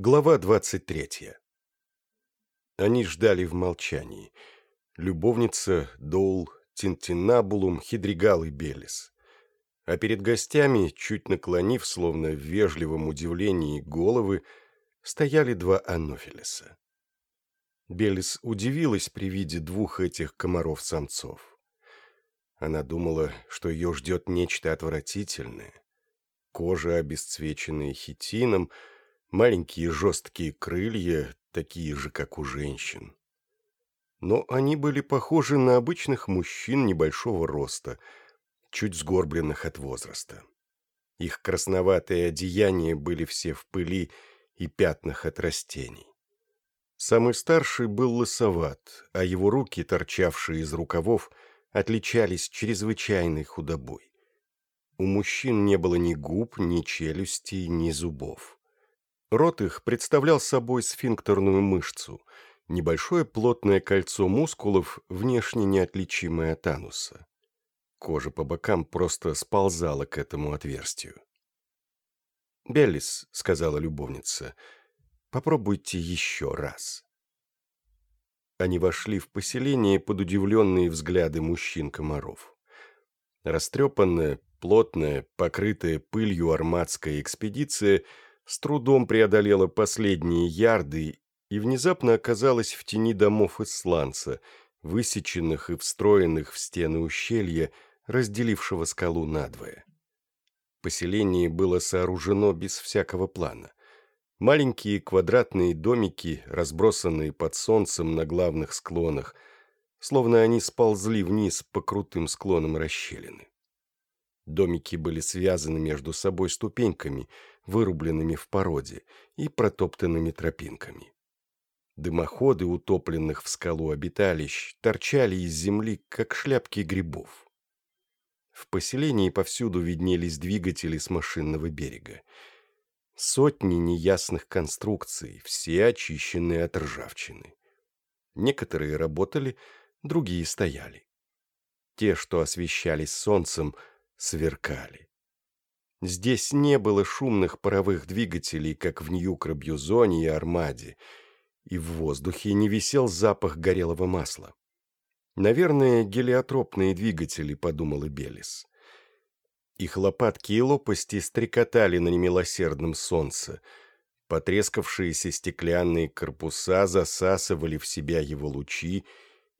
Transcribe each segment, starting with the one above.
Глава 23. Они ждали в молчании. Любовница, Доул, Тинтинабулум, Хидригал и Белис. А перед гостями, чуть наклонив, словно в вежливом удивлении головы, стояли два анофилеса. Белис удивилась при виде двух этих комаров-самцов. Она думала, что ее ждет нечто отвратительное. Кожа, обесцвеченная хитином, маленькие жесткие крылья, такие же, как у женщин. Но они были похожи на обычных мужчин небольшого роста, чуть сгорбленных от возраста. Их красноватые одеяния были все в пыли и пятнах от растений. Самый старший был лысоват, а его руки, торчавшие из рукавов, отличались чрезвычайной худобой. У мужчин не было ни губ, ни челюстей, ни зубов. Рот их представлял собой сфинктерную мышцу, небольшое плотное кольцо мускулов, внешне неотличимое от ануса. Кожа по бокам просто сползала к этому отверстию. «Беллис», — сказала любовница, — «попробуйте еще раз». Они вошли в поселение под удивленные взгляды мужчин-комаров. Растрепанная, плотная, покрытая пылью армадская экспедиция с трудом преодолела последние ярды и внезапно оказалась в тени домов из сланца, высеченных и встроенных в стены ущелья, разделившего скалу надвое. Поселение было сооружено без всякого плана. Маленькие квадратные домики, разбросанные под солнцем на главных склонах, словно они сползли вниз по крутым склонам расщелины. Домики были связаны между собой ступеньками, вырубленными в породе, и протоптанными тропинками. Дымоходы, утопленных в скалу обиталищ, торчали из земли, как шляпки грибов. В поселении повсюду виднелись двигатели с машинного берега. Сотни неясных конструкций, все очищенные от ржавчины. Некоторые работали, другие стояли. Те, что освещались солнцем, сверкали. Здесь не было шумных паровых двигателей, как в Нью-Крабьюзоне и Армаде, и в воздухе не висел запах горелого масла. «Наверное, гелиотропные двигатели», — подумала Белис. Их лопатки и лопасти стрекотали на немилосердном солнце. Потрескавшиеся стеклянные корпуса засасывали в себя его лучи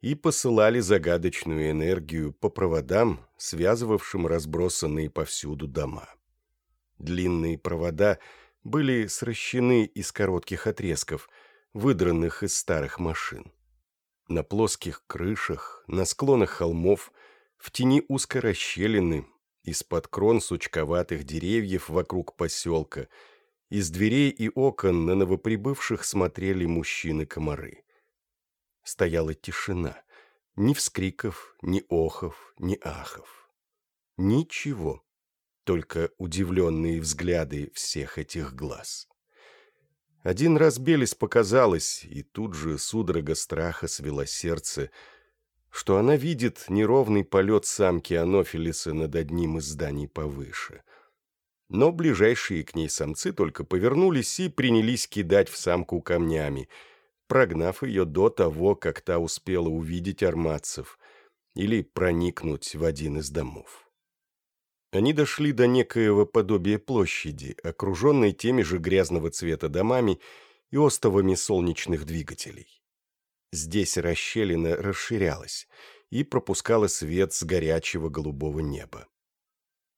и посылали загадочную энергию по проводам, связывавшим разбросанные повсюду дома. Длинные провода были сращены из коротких отрезков, выдранных из старых машин. На плоских крышах, на склонах холмов, в тени узкой расщелины, из-под крон сучковатых деревьев вокруг поселка, из дверей и окон на новоприбывших смотрели мужчины-комары. Стояла тишина, ни вскриков, ни охов, ни ахов. Ничего, только удивленные взгляды всех этих глаз. Один раз Белис показалось, и тут же судорога страха свела сердце, что она видит неровный полет самки Анофилиса над одним из зданий повыше. Но ближайшие к ней самцы только повернулись и принялись кидать в самку камнями, прогнав ее до того, как та успела увидеть армадцев или проникнуть в один из домов. Они дошли до некоего подобия площади, окруженной теми же грязного цвета домами и остовами солнечных двигателей. Здесь расщелина расширялась и пропускала свет с горячего голубого неба.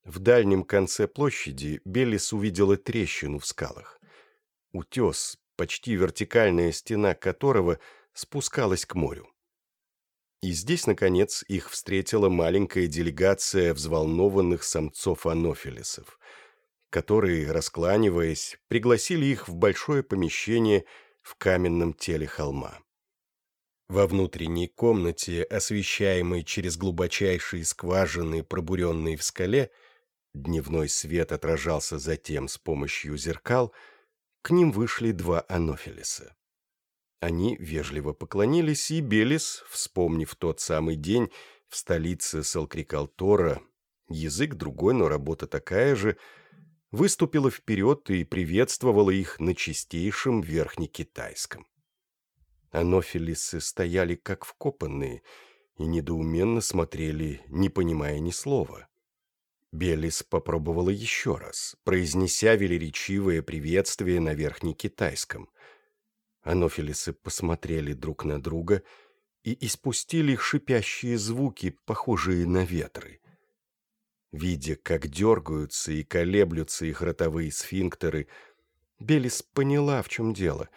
В дальнем конце площади Беллис увидела трещину в скалах. Утес, почти вертикальная стена которого спускалась к морю. И здесь, наконец, их встретила маленькая делегация взволнованных самцов-анофилисов, которые, раскланиваясь, пригласили их в большое помещение в каменном теле холма. Во внутренней комнате, освещаемой через глубочайшие скважины, пробуренные в скале, дневной свет отражался затем с помощью зеркал, к ним вышли два анофилиса. Они вежливо поклонились, и Белис, вспомнив тот самый день в столице Салкрикалтора, язык другой, но работа такая же, выступила вперед и приветствовала их на чистейшем верхнекитайском. Анофилисы стояли как вкопанные и недоуменно смотрели, не понимая ни слова. Белис попробовала еще раз, произнеся велеречивое приветствие на верхнекитайском. Анофилисы посмотрели друг на друга и испустили шипящие звуки, похожие на ветры. Видя, как дергаются и колеблются их ротовые сфинктеры, Белис поняла, в чем дело,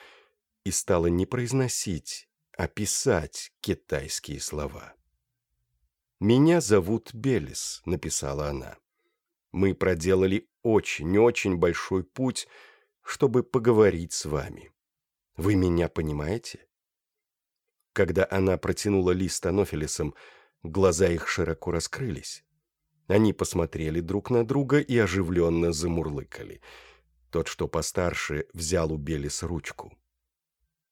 и стала не произносить, а писать китайские слова. «Меня зовут Белис», — написала она. «Мы проделали очень-очень большой путь, чтобы поговорить с вами. Вы меня понимаете?» Когда она протянула лист анофилисом, глаза их широко раскрылись. Они посмотрели друг на друга и оживленно замурлыкали. Тот, что постарше, взял у Белис ручку.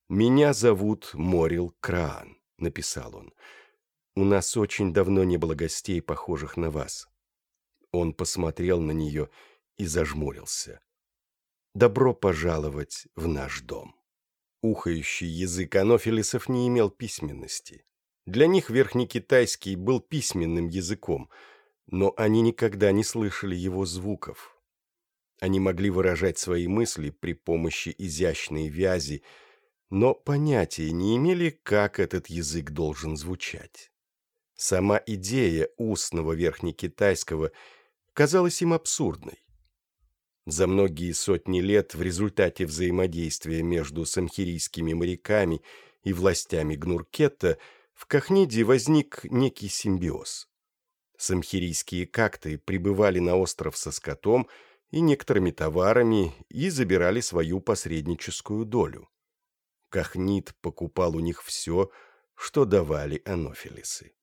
«Меня зовут Морил Краан», — написал он. «У нас очень давно не было гостей, похожих на вас». Он посмотрел на нее и зажмурился. «Добро пожаловать в наш дом». Ухающий язык анофилисов не имел письменности. Для них верхнекитайский был письменным языком — но они никогда не слышали его звуков. Они могли выражать свои мысли при помощи изящной вязи, но понятия не имели, как этот язык должен звучать. Сама идея устного верхнекитайского казалась им абсурдной. За многие сотни лет в результате взаимодействия между самхирийскими моряками и властями Гнуркета в Кахниде возник некий симбиоз. Самхирийские какты прибывали на остров со скотом и некоторыми товарами и забирали свою посредническую долю. Кахнит покупал у них все, что давали анофилисы.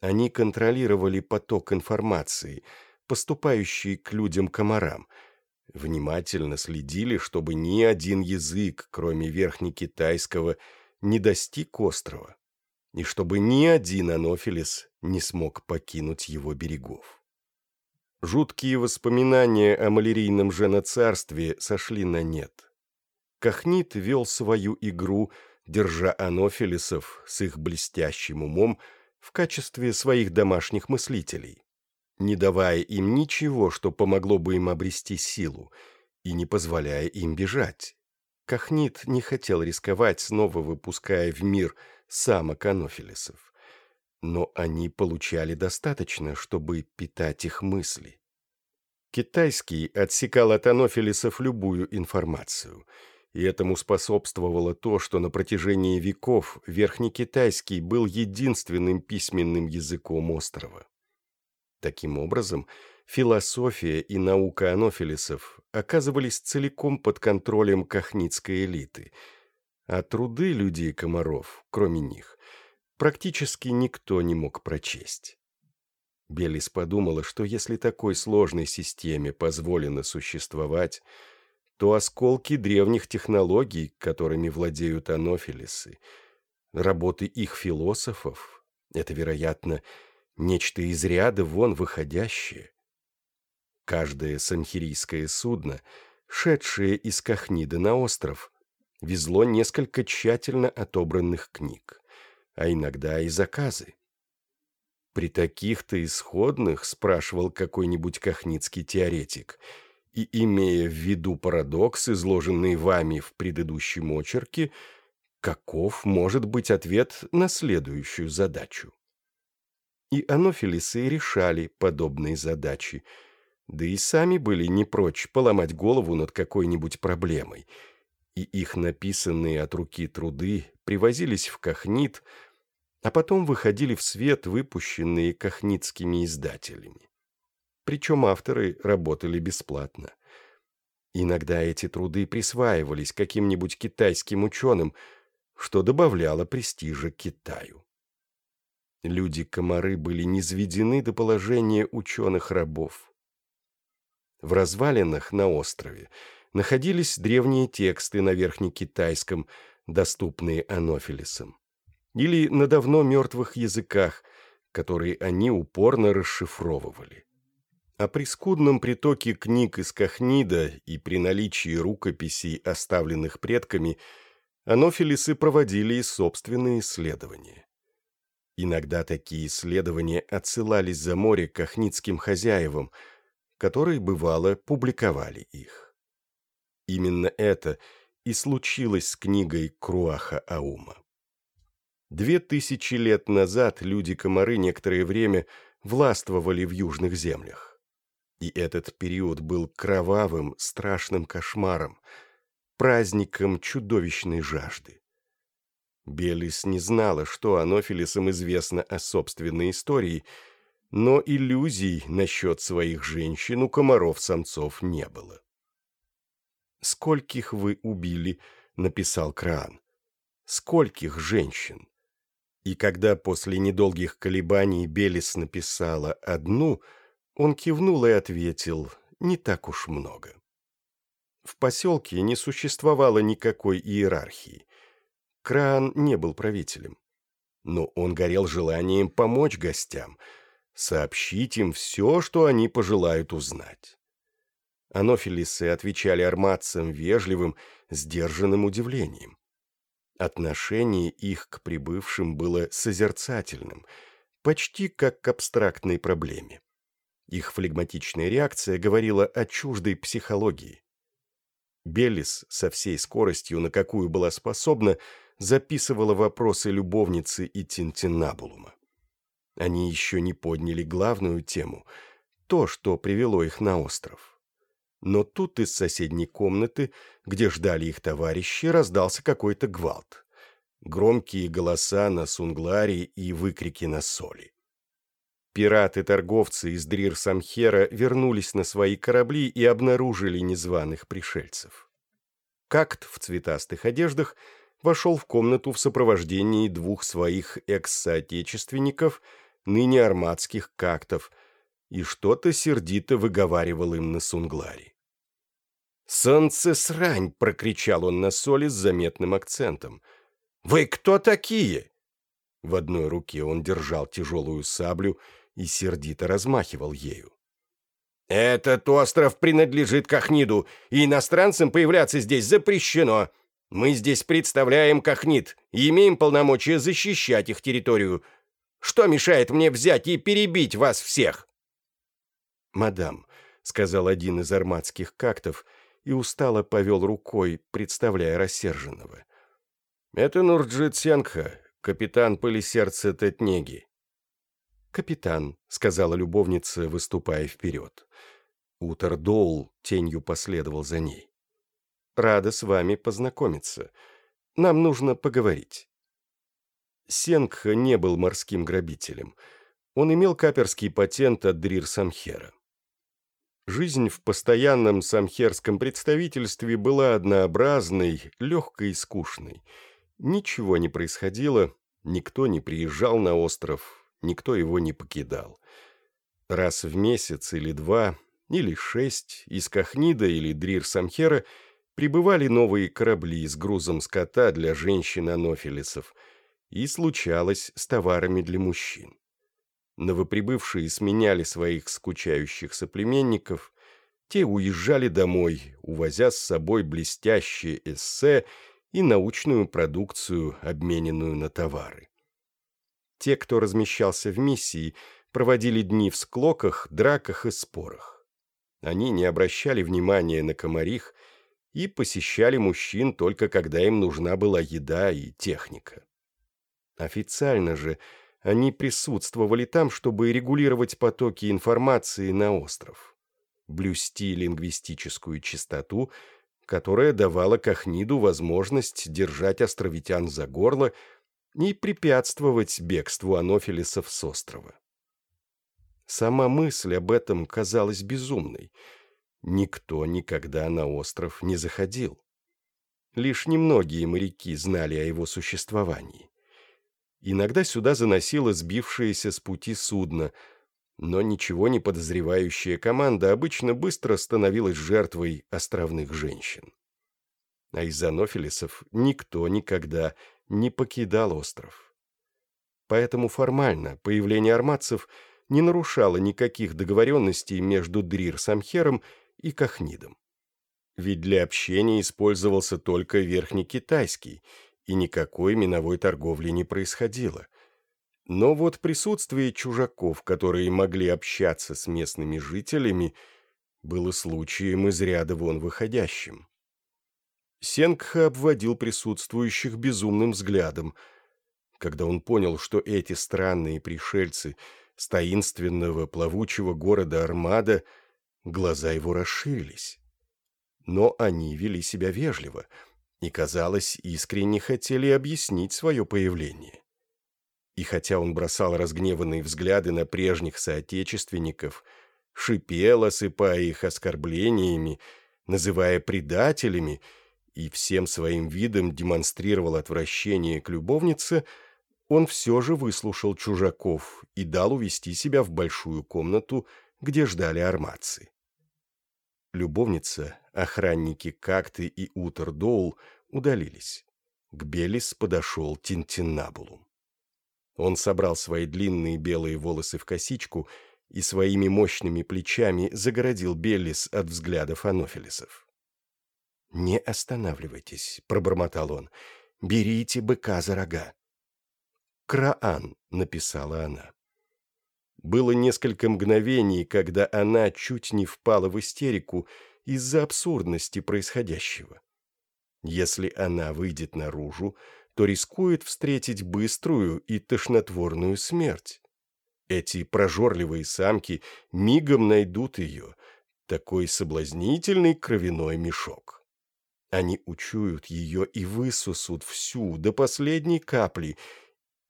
Они контролировали поток информации, поступающий к людям-комарам, внимательно следили, чтобы ни один язык, кроме верхнекитайского, не достиг острова и чтобы ни один анофилис не смог покинуть его берегов. Жуткие воспоминания о малярийном женоцарстве сошли на нет. Кахнит вел свою игру, держа анофилисов с их блестящим умом в качестве своих домашних мыслителей, не давая им ничего, что помогло бы им обрести силу, и не позволяя им бежать. Кахнит не хотел рисковать, снова выпуская в мир – самок анофилисов. Но они получали достаточно, чтобы питать их мысли. Китайский отсекал от анофилисов любую информацию, и этому способствовало то, что на протяжении веков верхнекитайский был единственным письменным языком острова. Таким образом, философия и наука анофилисов оказывались целиком под контролем кахницкой элиты – а труды людей-комаров, кроме них, практически никто не мог прочесть. Белис подумала, что если такой сложной системе позволено существовать, то осколки древних технологий, которыми владеют анофилисы, работы их философов — это, вероятно, нечто из ряда вон выходящее. Каждое санхирийское судно, шедшее из Кахнида на остров, везло несколько тщательно отобранных книг, а иногда и заказы. При таких-то исходных, спрашивал какой-нибудь кахницкий теоретик, и имея в виду парадокс, изложенный вами в предыдущем очерке, каков может быть ответ на следующую задачу? И анофилисы решали подобные задачи, да и сами были не прочь поломать голову над какой-нибудь проблемой – и их написанные от руки труды привозились в Кахнит, а потом выходили в свет, выпущенные кахнитскими издателями. Причем авторы работали бесплатно. Иногда эти труды присваивались каким-нибудь китайским ученым, что добавляло престижа Китаю. Люди-комары были низведены до положения ученых-рабов. В развалинах на острове – находились древние тексты на верхнекитайском, доступные анофилисам, или на давно мертвых языках, которые они упорно расшифровывали. О прискудном притоке книг из Кахнида и при наличии рукописей, оставленных предками, анофилисы проводили и собственные исследования. Иногда такие исследования отсылались за море к ахнитским хозяевам, которые, бывало, публиковали их. Именно это и случилось с книгой Круаха Аума. Две тысячи лет назад люди-комары некоторое время властвовали в южных землях. И этот период был кровавым, страшным кошмаром, праздником чудовищной жажды. Белис не знала, что Анофилисам известно о собственной истории, но иллюзий насчет своих женщин у комаров-самцов не было. «Скольких вы убили?» — написал Краан. «Скольких женщин?» И когда после недолгих колебаний Белис написала одну, он кивнул и ответил «не так уж много». В поселке не существовало никакой иерархии. Краан не был правителем. Но он горел желанием помочь гостям, сообщить им все, что они пожелают узнать. Анофилисы отвечали арматцам вежливым, сдержанным удивлением. Отношение их к прибывшим было созерцательным, почти как к абстрактной проблеме. Их флегматичная реакция говорила о чуждой психологии. Беллис со всей скоростью, на какую была способна, записывала вопросы любовницы и Тинтинабулума. Они еще не подняли главную тему — то, что привело их на остров. Но тут из соседней комнаты, где ждали их товарищи, раздался какой-то гвалт. Громкие голоса на сунгларе и выкрики на соли. Пираты-торговцы из Дрир-Самхера вернулись на свои корабли и обнаружили незваных пришельцев. Какт в цветастых одеждах вошел в комнату в сопровождении двух своих экс-соотечественников, ныне армадских кактов, и что-то сердито выговаривал им на сунгларе. «Солнце срань!» — прокричал он на соли с заметным акцентом. «Вы кто такие?» В одной руке он держал тяжелую саблю и сердито размахивал ею. «Этот остров принадлежит Кахниду, и иностранцам появляться здесь запрещено. Мы здесь представляем Кахнид и имеем полномочия защищать их территорию. Что мешает мне взять и перебить вас всех?» «Мадам», — сказал один из армадских кактов, и устало повел рукой, представляя рассерженного. «Это Нурджит Сенгха, капитан полисердца Тетнеги. «Капитан», — сказала любовница, выступая вперед. Утер Доул тенью последовал за ней. «Рада с вами познакомиться. Нам нужно поговорить». Сенгха не был морским грабителем. Он имел каперский патент от Дрир Самхера. Жизнь в постоянном самхерском представительстве была однообразной, легкой и скучной. Ничего не происходило, никто не приезжал на остров, никто его не покидал. Раз в месяц или два, или шесть, из Кахнида или Дрир-Самхера прибывали новые корабли с грузом скота для женщин-анофилисов, и случалось с товарами для мужчин. Новоприбывшие сменяли своих скучающих соплеменников, те уезжали домой, увозя с собой блестящие эссе и научную продукцию, обмененную на товары. Те, кто размещался в миссии, проводили дни в склоках, драках и спорах. Они не обращали внимания на комарих и посещали мужчин только когда им нужна была еда и техника. Официально же они присутствовали там, чтобы регулировать потоки информации на остров, блюсти лингвистическую чистоту, которая давала Кахниду возможность держать островитян за горло и препятствовать бегству анофилисов с острова. Сама мысль об этом казалась безумной. Никто никогда на остров не заходил. Лишь немногие моряки знали о его существовании. Иногда сюда заносило сбившееся с пути судно, но ничего не подозревающая команда обычно быстро становилась жертвой островных женщин. А из анофилисов никто никогда не покидал остров. Поэтому формально появление арматцев не нарушало никаких договоренностей между Дрир-Самхером и Кахнидом. Ведь для общения использовался только верхнекитайский, и никакой миновой торговли не происходило. Но вот присутствие чужаков, которые могли общаться с местными жителями, было случаем из ряда вон выходящим. Сенгха обводил присутствующих безумным взглядом. Когда он понял, что эти странные пришельцы с таинственного плавучего города Армада, глаза его расширились. Но они вели себя вежливо и, казалось, искренне хотели объяснить свое появление. И хотя он бросал разгневанные взгляды на прежних соотечественников, шипел, осыпая их оскорблениями, называя предателями, и всем своим видом демонстрировал отвращение к любовнице, он все же выслушал чужаков и дал увести себя в большую комнату, где ждали армации. Любовница, охранники Какты и Утер Доул удалились. К Белис подошел Тинтиннабулум. Он собрал свои длинные белые волосы в косичку и своими мощными плечами загородил Беллис от взглядов анофилисов. «Не останавливайтесь», — пробормотал он, — «берите быка за рога». «Краан», — написала она. Было несколько мгновений, когда она чуть не впала в истерику из-за абсурдности происходящего. Если она выйдет наружу, то рискует встретить быструю и тошнотворную смерть. Эти прожорливые самки мигом найдут ее, такой соблазнительный кровяной мешок. Они учуют ее и высосут всю, до последней капли.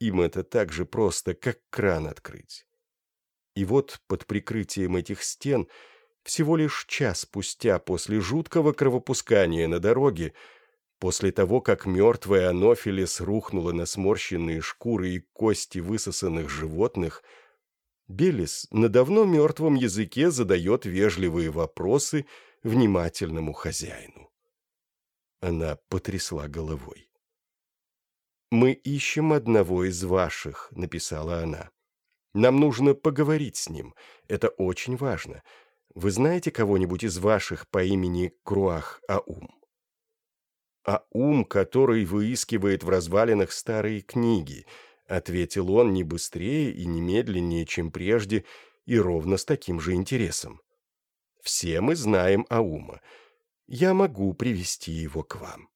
Им это так же просто, как кран открыть. И вот под прикрытием этих стен, всего лишь час спустя после жуткого кровопускания на дороге, после того, как мертвая анофилис рухнула на сморщенные шкуры и кости высосанных животных, Белис на давно мертвом языке задает вежливые вопросы внимательному хозяину. Она потрясла головой. «Мы ищем одного из ваших», — написала она. Нам нужно поговорить с ним. Это очень важно. Вы знаете кого-нибудь из ваших по имени Круах Аум? Аум, который выискивает в развалинах старые книги, ответил он не быстрее и не медленнее, чем прежде, и ровно с таким же интересом. Все мы знаем Аума. Я могу привести его к вам.